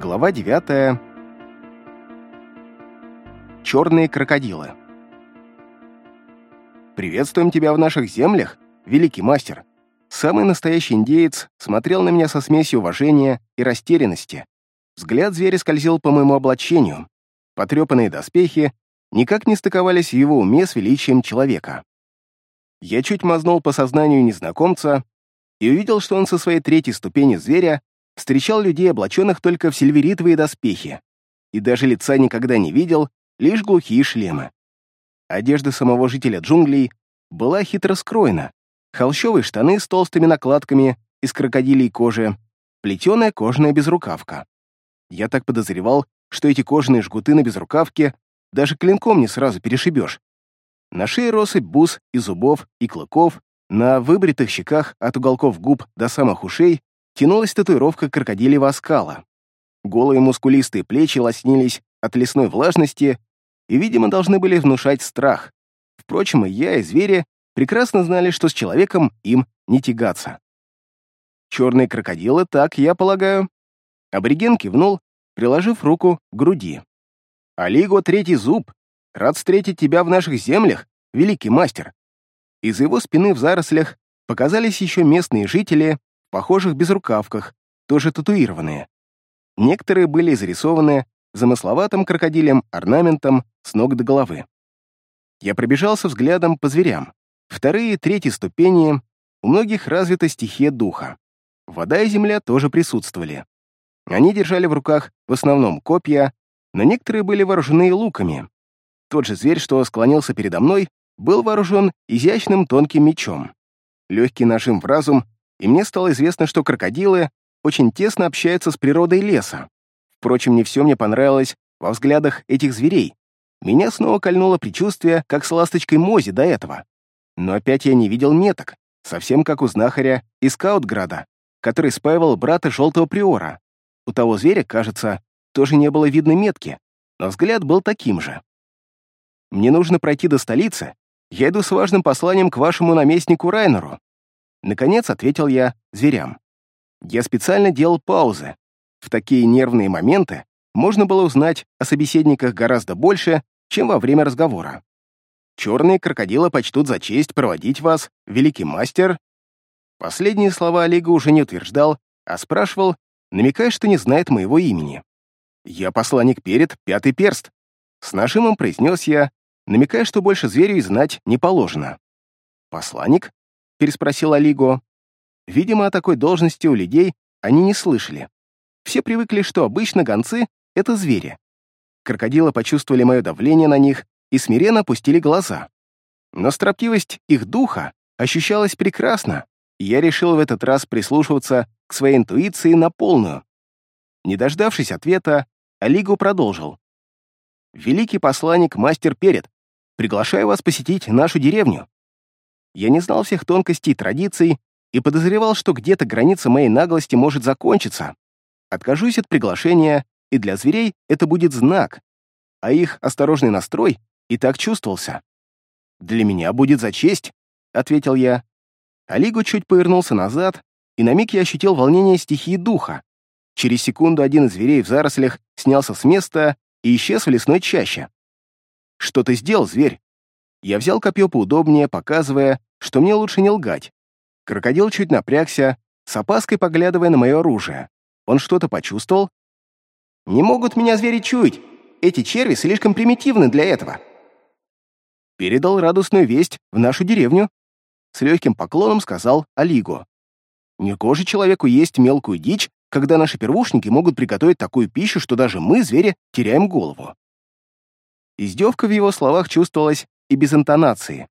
Глава 9. Черные крокодилы. «Приветствуем тебя в наших землях, великий мастер!» Самый настоящий индеец смотрел на меня со смесью уважения и растерянности. Взгляд зверя скользил по моему облачению. Потрепанные доспехи никак не стыковались в его уме с величием человека. Я чуть мазнул по сознанию незнакомца и увидел, что он со своей третьей ступени зверя встречал людей, облаченных только в сильверитовые доспехи, и даже лица никогда не видел, лишь глухие шлемы. Одежда самого жителя джунглей была хитро скроена, холщовые штаны с толстыми накладками из крокодилей кожи, плетеная кожаная безрукавка. Я так подозревал, что эти кожаные жгуты на безрукавке даже клинком не сразу перешибешь. На шее россыпь бус и зубов, и клыков, на выбритых щеках от уголков губ до самых ушей тянулась татуировка крокодилевого оскала. Голые мускулистые плечи лоснились от лесной влажности и, видимо, должны были внушать страх. Впрочем, и я, и звери прекрасно знали, что с человеком им не тягаться. Черные крокодилы, так, я полагаю. Абориген кивнул, приложив руку к груди. «Алиго, третий зуб! Рад встретить тебя в наших землях, великий мастер!» Из его спины в зарослях показались еще местные жители, похожих безрукавках, тоже татуированные. Некоторые были изрисованы замысловатым крокодилем орнаментом с ног до головы. Я пробежался взглядом по зверям. Вторые третьи ступени у многих развита стихия духа. Вода и земля тоже присутствовали. Они держали в руках в основном копья, но некоторые были вооружены луками. Тот же зверь, что склонился передо мной, был вооружен изящным тонким мечом. Легкий нажим в разум, и мне стало известно, что крокодилы очень тесно общаются с природой леса. Впрочем, не все мне понравилось во взглядах этих зверей. Меня снова кольнуло предчувствие, как с ласточкой Мози до этого. Но опять я не видел меток, совсем как у знахаря из Каутграда, который спаивал брата Желтого Приора. У того зверя, кажется, тоже не было видно метки, но взгляд был таким же. «Мне нужно пройти до столицы. Я иду с важным посланием к вашему наместнику Райнеру». Наконец ответил я зверям. Я специально делал паузы. В такие нервные моменты можно было узнать о собеседниках гораздо больше, чем во время разговора. Черные крокодилы почтут за честь проводить вас, великий мастер». Последние слова Олега уже не утверждал, а спрашивал, намекая, что не знает моего имени. «Я посланник перед, пятый перст», — с нажимом произнес я, намекая, что больше зверю и знать не положено. «Посланник?» — переспросил Олиго. Видимо, о такой должности у людей они не слышали. Все привыкли, что обычно гонцы — это звери. Крокодилы почувствовали мое давление на них и смиренно опустили глаза. Но строптивость их духа ощущалась прекрасно, и я решил в этот раз прислушиваться к своей интуиции на полную. Не дождавшись ответа, Алигу продолжил. «Великий посланник, мастер Перед, приглашаю вас посетить нашу деревню». Я не знал всех тонкостей и традиций и подозревал, что где-то граница моей наглости может закончиться. Откажусь от приглашения, и для зверей это будет знак, а их осторожный настрой и так чувствовался. «Для меня будет за честь», — ответил я. Алигу чуть повернулся назад, и на миг я ощутил волнение стихии духа. Через секунду один из зверей в зарослях снялся с места и исчез в лесной чаще. «Что ты сделал, зверь?» Я взял копье поудобнее, показывая, что мне лучше не лгать. Крокодил чуть напрягся, с опаской поглядывая на мое оружие. Он что-то почувствовал? «Не могут меня звери чуять! Эти черви слишком примитивны для этого!» передал радостную весть в нашу деревню. С легким поклоном сказал Алиго. Негоже человеку есть мелкую дичь, когда наши первушники могут приготовить такую пищу, что даже мы, звери, теряем голову. Издевка в его словах чувствовалась и без интонации.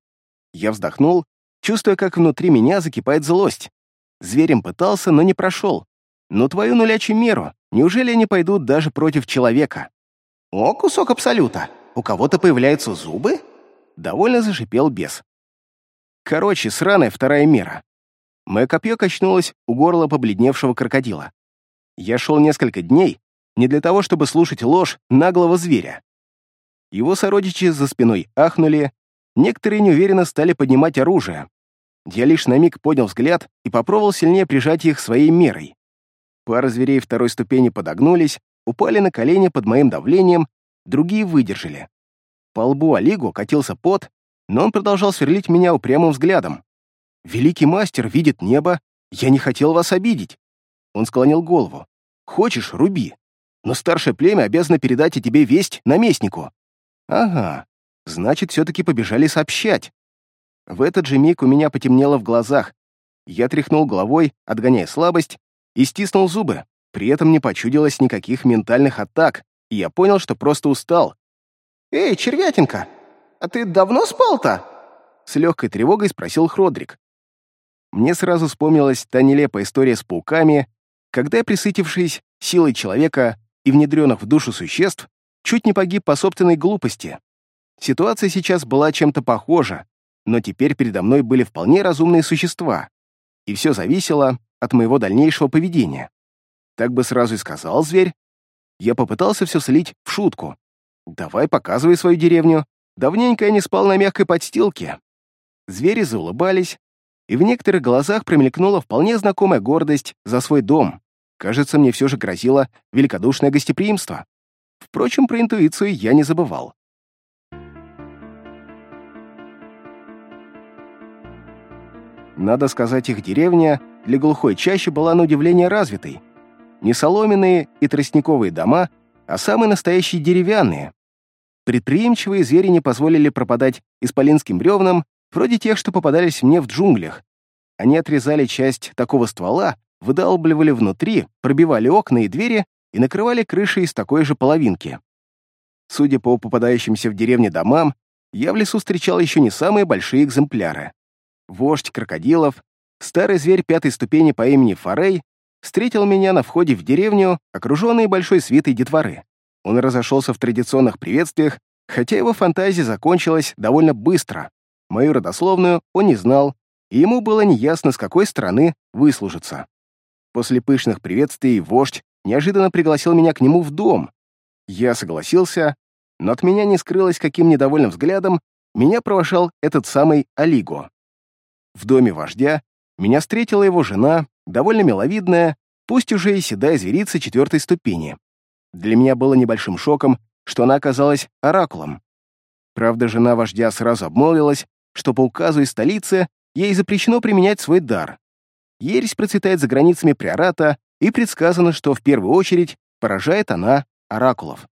Я вздохнул, чувствуя, как внутри меня закипает злость. Зверем пытался, но не прошел. Но твою нулячью меру, неужели они пойдут даже против человека? О, кусок абсолюта! У кого-то появляются зубы? Довольно зашипел бес. Короче, сраная вторая мера. Мое копье качнулось у горла побледневшего крокодила. Я шел несколько дней не для того, чтобы слушать ложь наглого зверя. Его сородичи за спиной ахнули, некоторые неуверенно стали поднимать оружие. Я лишь на миг поднял взгляд и попробовал сильнее прижать их своей мерой. Пара зверей второй ступени подогнулись, упали на колени под моим давлением, другие выдержали. По лбу Олигу катился пот, но он продолжал сверлить меня упрямым взглядом. «Великий мастер видит небо, я не хотел вас обидеть». Он склонил голову. «Хочешь, руби, но старшее племя обязано передать о тебе весть наместнику». «Ага, значит, все-таки побежали сообщать». В этот же миг у меня потемнело в глазах. Я тряхнул головой, отгоняя слабость, и стиснул зубы. При этом не почудилось никаких ментальных атак, и я понял, что просто устал. «Эй, червятинка, а ты давно спал-то?» С легкой тревогой спросил Хродрик. Мне сразу вспомнилась та нелепая история с пауками, когда я, присытившись силой человека и внедренных в душу существ, чуть не погиб по собственной глупости. Ситуация сейчас была чем-то похожа, но теперь передо мной были вполне разумные существа, и все зависело от моего дальнейшего поведения. Так бы сразу и сказал зверь. Я попытался все слить в шутку. «Давай, показывай свою деревню. Давненько я не спал на мягкой подстилке». Звери заулыбались, и в некоторых глазах промелькнула вполне знакомая гордость за свой дом. Кажется, мне все же грозило великодушное гостеприимство. Впрочем, про интуицию я не забывал. Надо сказать, их деревня для глухой чащи была на удивление развитой. Не соломенные и тростниковые дома, а самые настоящие деревянные. Предприимчивые звери не позволили пропадать исполинским бревнам, вроде тех, что попадались мне в джунглях. Они отрезали часть такого ствола, выдалбливали внутри, пробивали окна и двери и накрывали крыши из такой же половинки. Судя по попадающимся в деревне домам, я в лесу встречал еще не самые большие экземпляры. Вождь крокодилов, старый зверь пятой ступени по имени Форей, встретил меня на входе в деревню, окруженный большой свитой детворы. Он разошелся в традиционных приветствиях, хотя его фантазия закончилась довольно быстро. Мою родословную он не знал, и ему было неясно, с какой стороны выслужиться. После пышных приветствий вождь неожиданно пригласил меня к нему в дом. Я согласился, но от меня не скрылось, каким недовольным взглядом меня провожал этот самый Алиго. В доме вождя меня встретила его жена, довольно миловидная, пусть уже и седая зверица четвертой ступени. Для меня было небольшим шоком, что она оказалась оракулом. Правда, жена вождя сразу обмолвилась, что по указу из столицы ей запрещено применять свой дар. Ересь процветает за границами приората, и предсказано, что в первую очередь поражает она оракулов.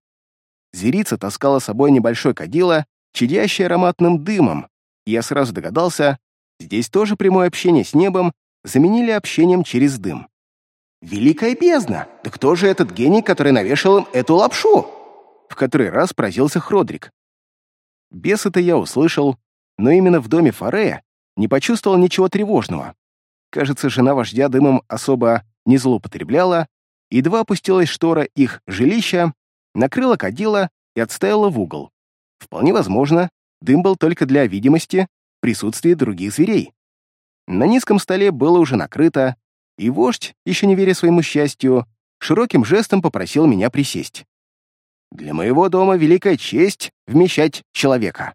Зверица таскала с собой небольшой кадило, чадящий ароматным дымом, я сразу догадался, здесь тоже прямое общение с небом заменили общением через дым. «Великая бездна! Да кто же этот гений, который навешал им эту лапшу?» В который раз поразился Хродрик. Бес это я услышал, но именно в доме Форея не почувствовал ничего тревожного. Кажется, жена вождя дымом особо не злоупотребляла, едва опустилась штора их жилища, накрыла кадила и отставила в угол. Вполне возможно, дым был только для видимости присутствия других зверей. На низком столе было уже накрыто, и вождь, еще не веря своему счастью, широким жестом попросил меня присесть. «Для моего дома великая честь вмещать человека».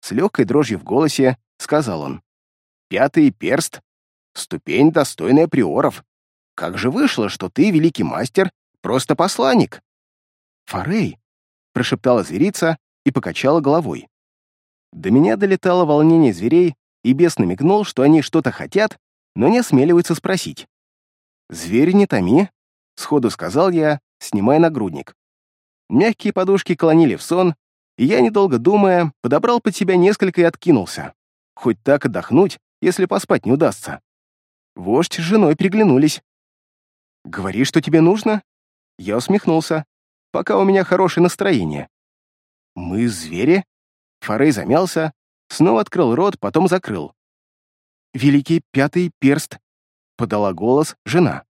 С легкой дрожью в голосе сказал он. «Пятый перст — ступень, достойная приоров. Как же вышло, что ты, великий мастер, просто посланник?» «Форей», — прошептала зверица и покачала головой. До меня долетало волнение зверей, и бес намекнул, что они что-то хотят, но не осмеливаются спросить. «Зверь, не томи», — сходу сказал я, снимая нагрудник. Мягкие подушки клонили в сон, и я, недолго думая, подобрал под себя несколько и откинулся. Хоть так отдохнуть, если поспать не удастся. Вождь с женой приглянулись. «Говори, что тебе нужно?» Я усмехнулся. «Пока у меня хорошее настроение». «Мы звери?» Форей замялся, снова открыл рот, потом закрыл. «Великий пятый перст», — подала голос жена.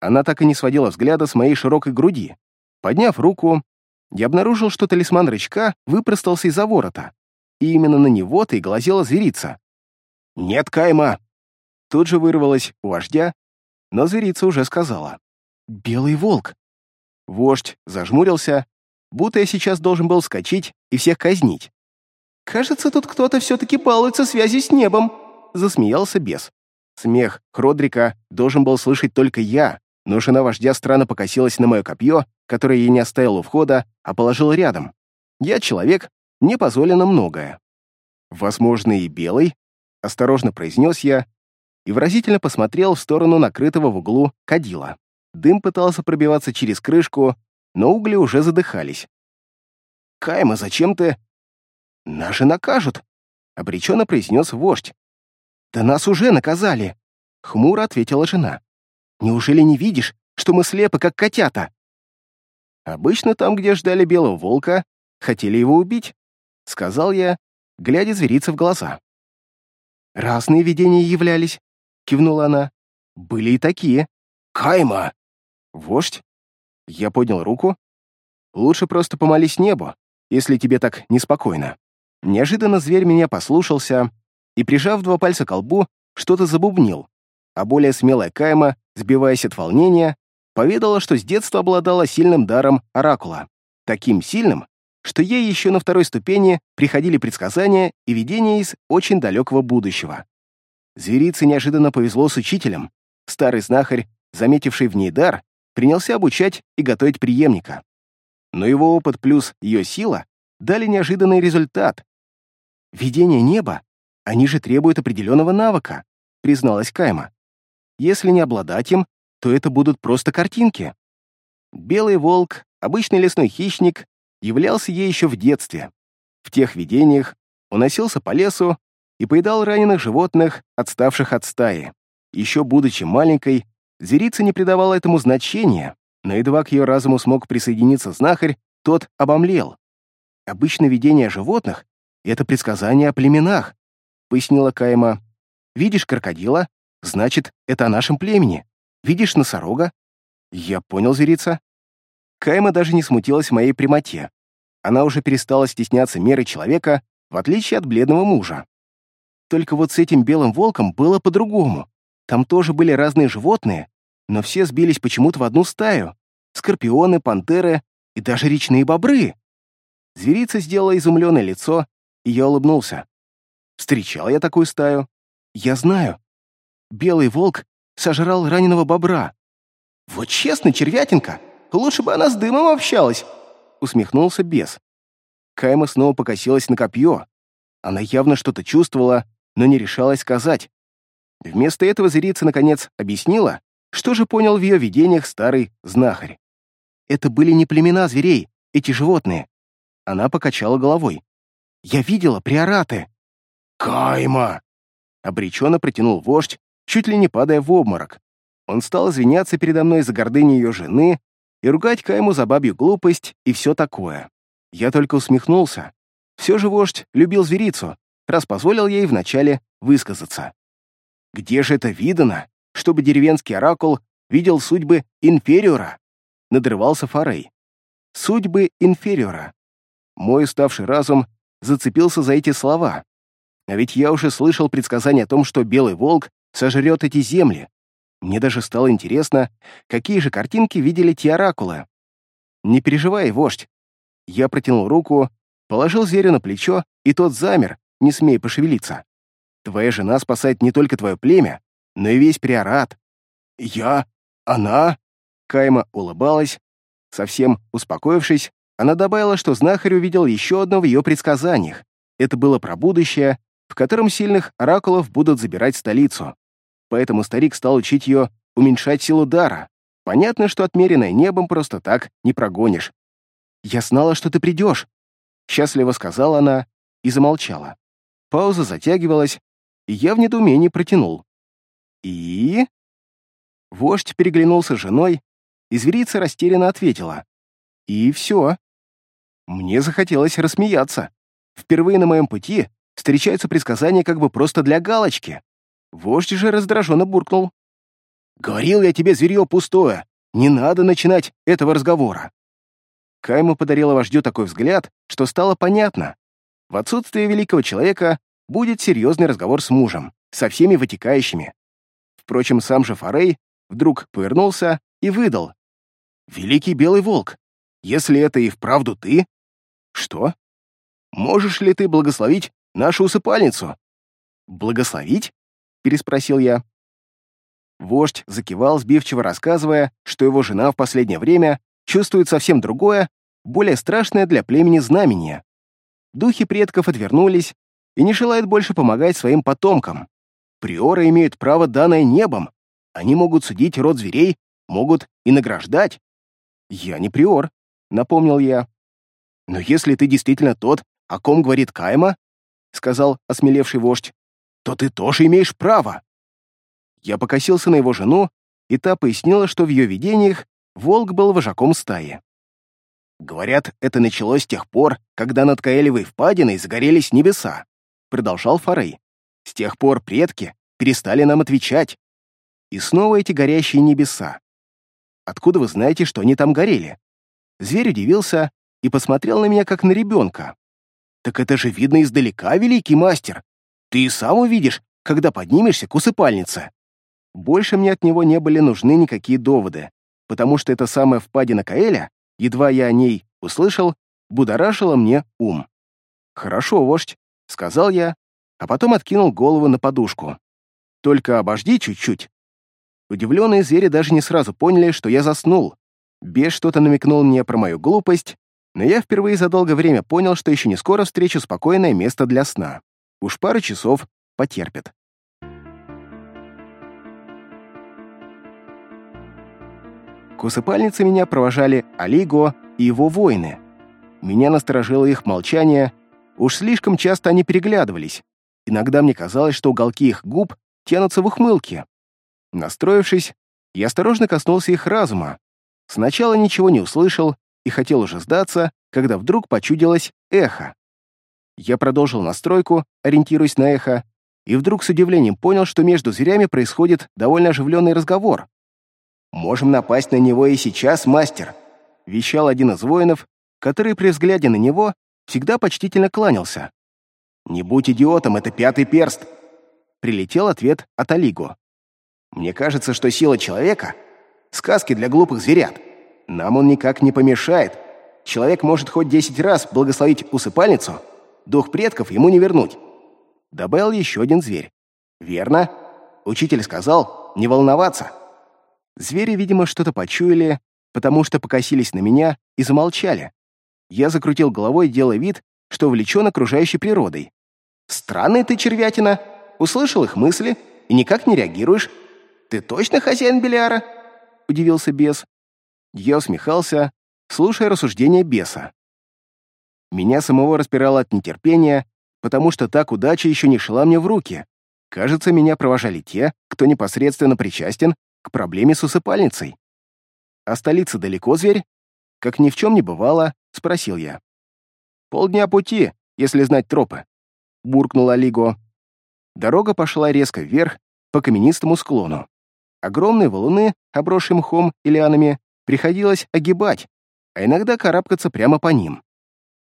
Она так и не сводила взгляда с моей широкой груди. Подняв руку, я обнаружил, что талисман рычка выпростался из-за ворота, и именно на него-то и глазела зверица. «Нет, Кайма!» Тут же вырвалась у вождя, но зверица уже сказала. «Белый волк!» Вождь зажмурился, будто я сейчас должен был скачить и всех казнить. «Кажется, тут кто-то все-таки балуется связью с небом», — засмеялся бес. Смех Хродрика должен был слышать только я, но жена вождя странно покосилась на мое копье которое я не оставил у входа, а положил рядом. Я человек, мне позволено многое. Возможно, и белый, осторожно произнес я и выразительно посмотрел в сторону накрытого в углу кадила. Дым пытался пробиваться через крышку, но угли уже задыхались. «Кайма, зачем ты...» «Наши накажут», — обреченно произнес вождь. «Да нас уже наказали», — хмуро ответила жена. «Неужели не видишь, что мы слепы, как котята?» Обычно там, где ждали белого волка, хотели его убить, — сказал я, глядя зверице в глаза. «Разные видения являлись», — кивнула она. «Были и такие. Кайма!» «Вождь?» Я поднял руку. «Лучше просто помолись небу, если тебе так неспокойно». Неожиданно зверь меня послушался и, прижав два пальца к лбу, что-то забубнил, а более смелая Кайма, сбиваясь от волнения, поведала, что с детства обладала сильным даром оракула. Таким сильным, что ей еще на второй ступени приходили предсказания и видения из очень далекого будущего. Зверице неожиданно повезло с учителем. Старый знахарь, заметивший в ней дар, принялся обучать и готовить преемника. Но его опыт плюс ее сила дали неожиданный результат. «Видение неба, они же требуют определенного навыка», призналась Кайма. «Если не обладать им, то это будут просто картинки. Белый волк, обычный лесной хищник, являлся ей еще в детстве. В тех видениях он носился по лесу и поедал раненых животных, отставших от стаи. Еще будучи маленькой, зверица не придавала этому значения, но едва к ее разуму смог присоединиться знахарь, тот обомлел. Обычно видение животных — это предсказание о племенах, пояснила Кайма. Видишь крокодила, значит, это о нашем племени. Видишь носорога?» «Я понял, зверица». Кайма даже не смутилась моей прямоте. Она уже перестала стесняться меры человека, в отличие от бледного мужа. Только вот с этим белым волком было по-другому. Там тоже были разные животные, но все сбились почему-то в одну стаю. Скорпионы, пантеры и даже речные бобры. Зверица сделала изумленное лицо, и я улыбнулся. Встречал я такую стаю. Я знаю. Белый волк сожрал раненого бобра. «Вот честно, червятинка, лучше бы она с дымом общалась!» усмехнулся бес. Кайма снова покосилась на копье. Она явно что-то чувствовала, но не решалась сказать. Вместо этого зрица, наконец, объяснила, что же понял в ее видениях старый знахарь. Это были не племена зверей, эти животные. Она покачала головой. «Я видела приораты». «Кайма!» Обреченно протянул вождь, чуть ли не падая в обморок. Он стал извиняться передо мной за гордыню ее жены и ругать Кайму за бабью глупость и все такое. Я только усмехнулся. Все же вождь любил зверицу, раз позволил ей вначале высказаться. Где же это видано, чтобы деревенский оракул видел судьбы инфериора? Надрывался Форей. Судьбы инфериора. Мой уставший разум зацепился за эти слова. А ведь я уже слышал предсказание о том, что белый волк сожрет эти земли. Мне даже стало интересно, какие же картинки видели те оракулы. «Не переживай, вождь». Я протянул руку, положил зверю на плечо, и тот замер, не смея пошевелиться. «Твоя жена спасает не только твое племя, но и весь приорат». «Я? Она?» Кайма улыбалась. Совсем успокоившись, она добавила, что знахарь увидел еще одно в ее предсказаниях. Это было про будущее, в котором сильных оракулов будут забирать столицу. Поэтому старик стал учить ее уменьшать силу дара. Понятно, что отмеренное небом просто так не прогонишь. «Я знала, что ты придешь», — счастливо сказала она и замолчала. Пауза затягивалась, и я в недоумении протянул. «И?» Вождь переглянулся с женой, и зверица растерянно ответила. «И все». Мне захотелось рассмеяться. Впервые на моем пути встречаются предсказания как бы просто для галочки. Вождь же раздраженно буркнул. «Говорил я тебе, зверье пустое, не надо начинать этого разговора». Кайма подарила вождю такой взгляд, что стало понятно. В отсутствие великого человека будет серьезный разговор с мужем, со всеми вытекающими. Впрочем, сам же Форей вдруг повернулся и выдал. «Великий белый волк, если это и вправду ты...» «Что? Можешь ли ты благословить нашу усыпальницу. «Благословить?» — переспросил я. Вождь закивал, сбивчиво рассказывая, что его жена в последнее время чувствуют совсем другое, более страшное для племени знамение. Духи предков отвернулись и не желают больше помогать своим потомкам. Приоры имеют право, данное небом. Они могут судить род зверей, могут и награждать. Я не приор, напомнил я. Но если ты действительно тот, о ком говорит Кайма, сказал осмелевший вождь, то ты тоже имеешь право. Я покосился на его жену, и та пояснила, что в ее видениях волк был вожаком стаи. «Говорят, это началось с тех пор, когда над Каэлевой впадиной загорелись небеса», — продолжал Фарей. «С тех пор предки перестали нам отвечать. И снова эти горящие небеса. Откуда вы знаете, что они там горели?» Зверь удивился и посмотрел на меня, как на ребенка. «Так это же видно издалека, великий мастер. Ты и сам увидишь, когда поднимешься к усыпальнице». Больше мне от него не были нужны никакие доводы, потому что эта самая впадина Каэля, едва я о ней услышал, будоражила мне ум. «Хорошо, вождь», — сказал я, а потом откинул голову на подушку. «Только обожди чуть-чуть». Удивленные звери даже не сразу поняли, что я заснул. Бес что-то намекнул мне про мою глупость, но я впервые за долгое время понял, что еще не скоро встречу спокойное место для сна. Уж пару часов потерпит. К усыпальнице меня провожали Алиго и его воины. Меня насторожило их молчание, уж слишком часто они переглядывались. Иногда мне казалось, что уголки их губ тянутся в ухмылке. Настроившись, я осторожно коснулся их разума. Сначала ничего не услышал и хотел уже сдаться, когда вдруг почудилось эхо. Я продолжил настройку, ориентируясь на эхо, и вдруг с удивлением понял, что между зверями происходит довольно оживленный разговор. «Можем напасть на него и сейчас, мастер», — вещал один из воинов, который при взгляде на него всегда почтительно кланялся. «Не будь идиотом, это пятый перст», — прилетел ответ от Алигу. «Мне кажется, что сила человека — сказки для глупых зверят. Нам он никак не помешает. Человек может хоть десять раз благословить усыпальницу, дух предков ему не вернуть». Добавил еще один зверь. «Верно. Учитель сказал не волноваться». Звери, видимо, что-то почуяли, потому что покосились на меня и замолчали. Я закрутил головой, делая вид, что увлечен окружающей природой. «Странный ты, червятина! Услышал их мысли и никак не реагируешь. Ты точно хозяин Белиара?» — удивился бес. Я усмехался, слушая рассуждения беса. Меня самого распирало от нетерпения, потому что так удача еще не шла мне в руки. Кажется, меня провожали те, кто непосредственно причастен к проблеме с усыпальницей. «А столица далеко, зверь?» Как ни в чем не бывало, спросил я. «Полдня пути, если знать тропы», — буркнула Лиго. Дорога пошла резко вверх по каменистому склону. Огромные валуны, обросшие мхом и лианами, приходилось огибать, а иногда карабкаться прямо по ним.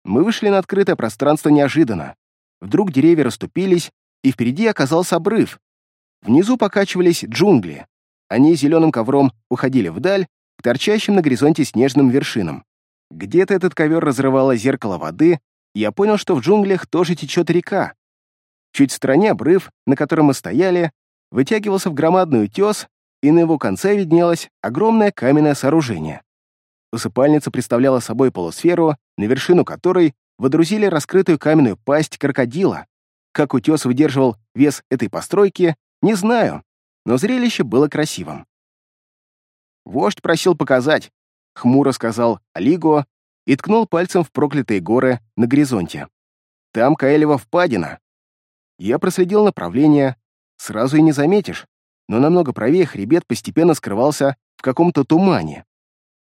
Мы вышли на открытое пространство неожиданно. Вдруг деревья расступились, и впереди оказался обрыв. Внизу покачивались джунгли. Они зеленым ковром уходили вдаль, к торчащим на горизонте снежным вершинам. Где-то этот ковер разрывало зеркало воды, и я понял, что в джунглях тоже течет река. Чуть в стороне обрыв, на котором мы стояли, вытягивался в громадный утес, и на его конце виднелось огромное каменное сооружение. Усыпальница представляла собой полусферу, на вершину которой водрузили раскрытую каменную пасть крокодила. Как утес выдерживал вес этой постройки, не знаю, но зрелище было красивым. «Вождь просил показать», — хмуро сказал Алиго и ткнул пальцем в проклятые горы на горизонте. «Там Каэлева впадина». Я проследил направление, сразу и не заметишь, но намного правее хребет постепенно скрывался в каком-то тумане.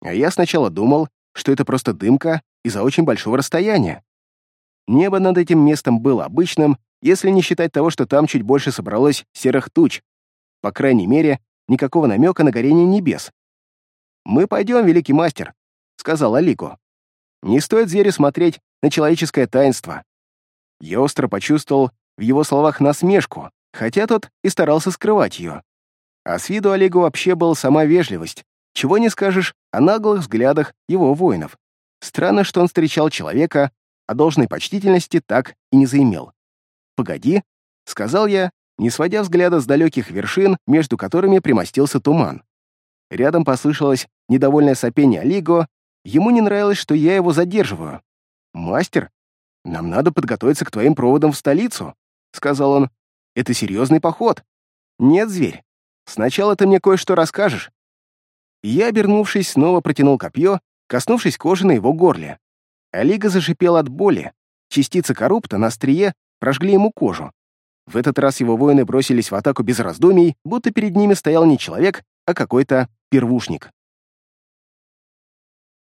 А я сначала думал, что это просто дымка из-за очень большого расстояния. Небо над этим местом было обычным, если не считать того, что там чуть больше собралось серых туч, по крайней мере, никакого намека на горение небес. «Мы пойдем, великий мастер», — сказал Алико. «Не стоит зверю смотреть на человеческое таинство». Я остро почувствовал в его словах насмешку, хотя тот и старался скрывать ее. А с виду Олегу вообще была сама вежливость, чего не скажешь о наглых взглядах его воинов. Странно, что он встречал человека, а должной почтительности так и не заимел. «Погоди», — сказал я не сводя взгляда с далеких вершин, между которыми примостился туман. Рядом послышалось недовольное сопение Лиго, Ему не нравилось, что я его задерживаю. «Мастер, нам надо подготовиться к твоим проводам в столицу», — сказал он. «Это серьезный поход». «Нет, зверь, сначала ты мне кое-что расскажешь». Я, обернувшись, снова протянул копье, коснувшись кожи на его горле. Алига зашипел от боли. Частицы коррупта на острие прожгли ему кожу. В этот раз его воины бросились в атаку без раздумий, будто перед ними стоял не человек, а какой-то первушник.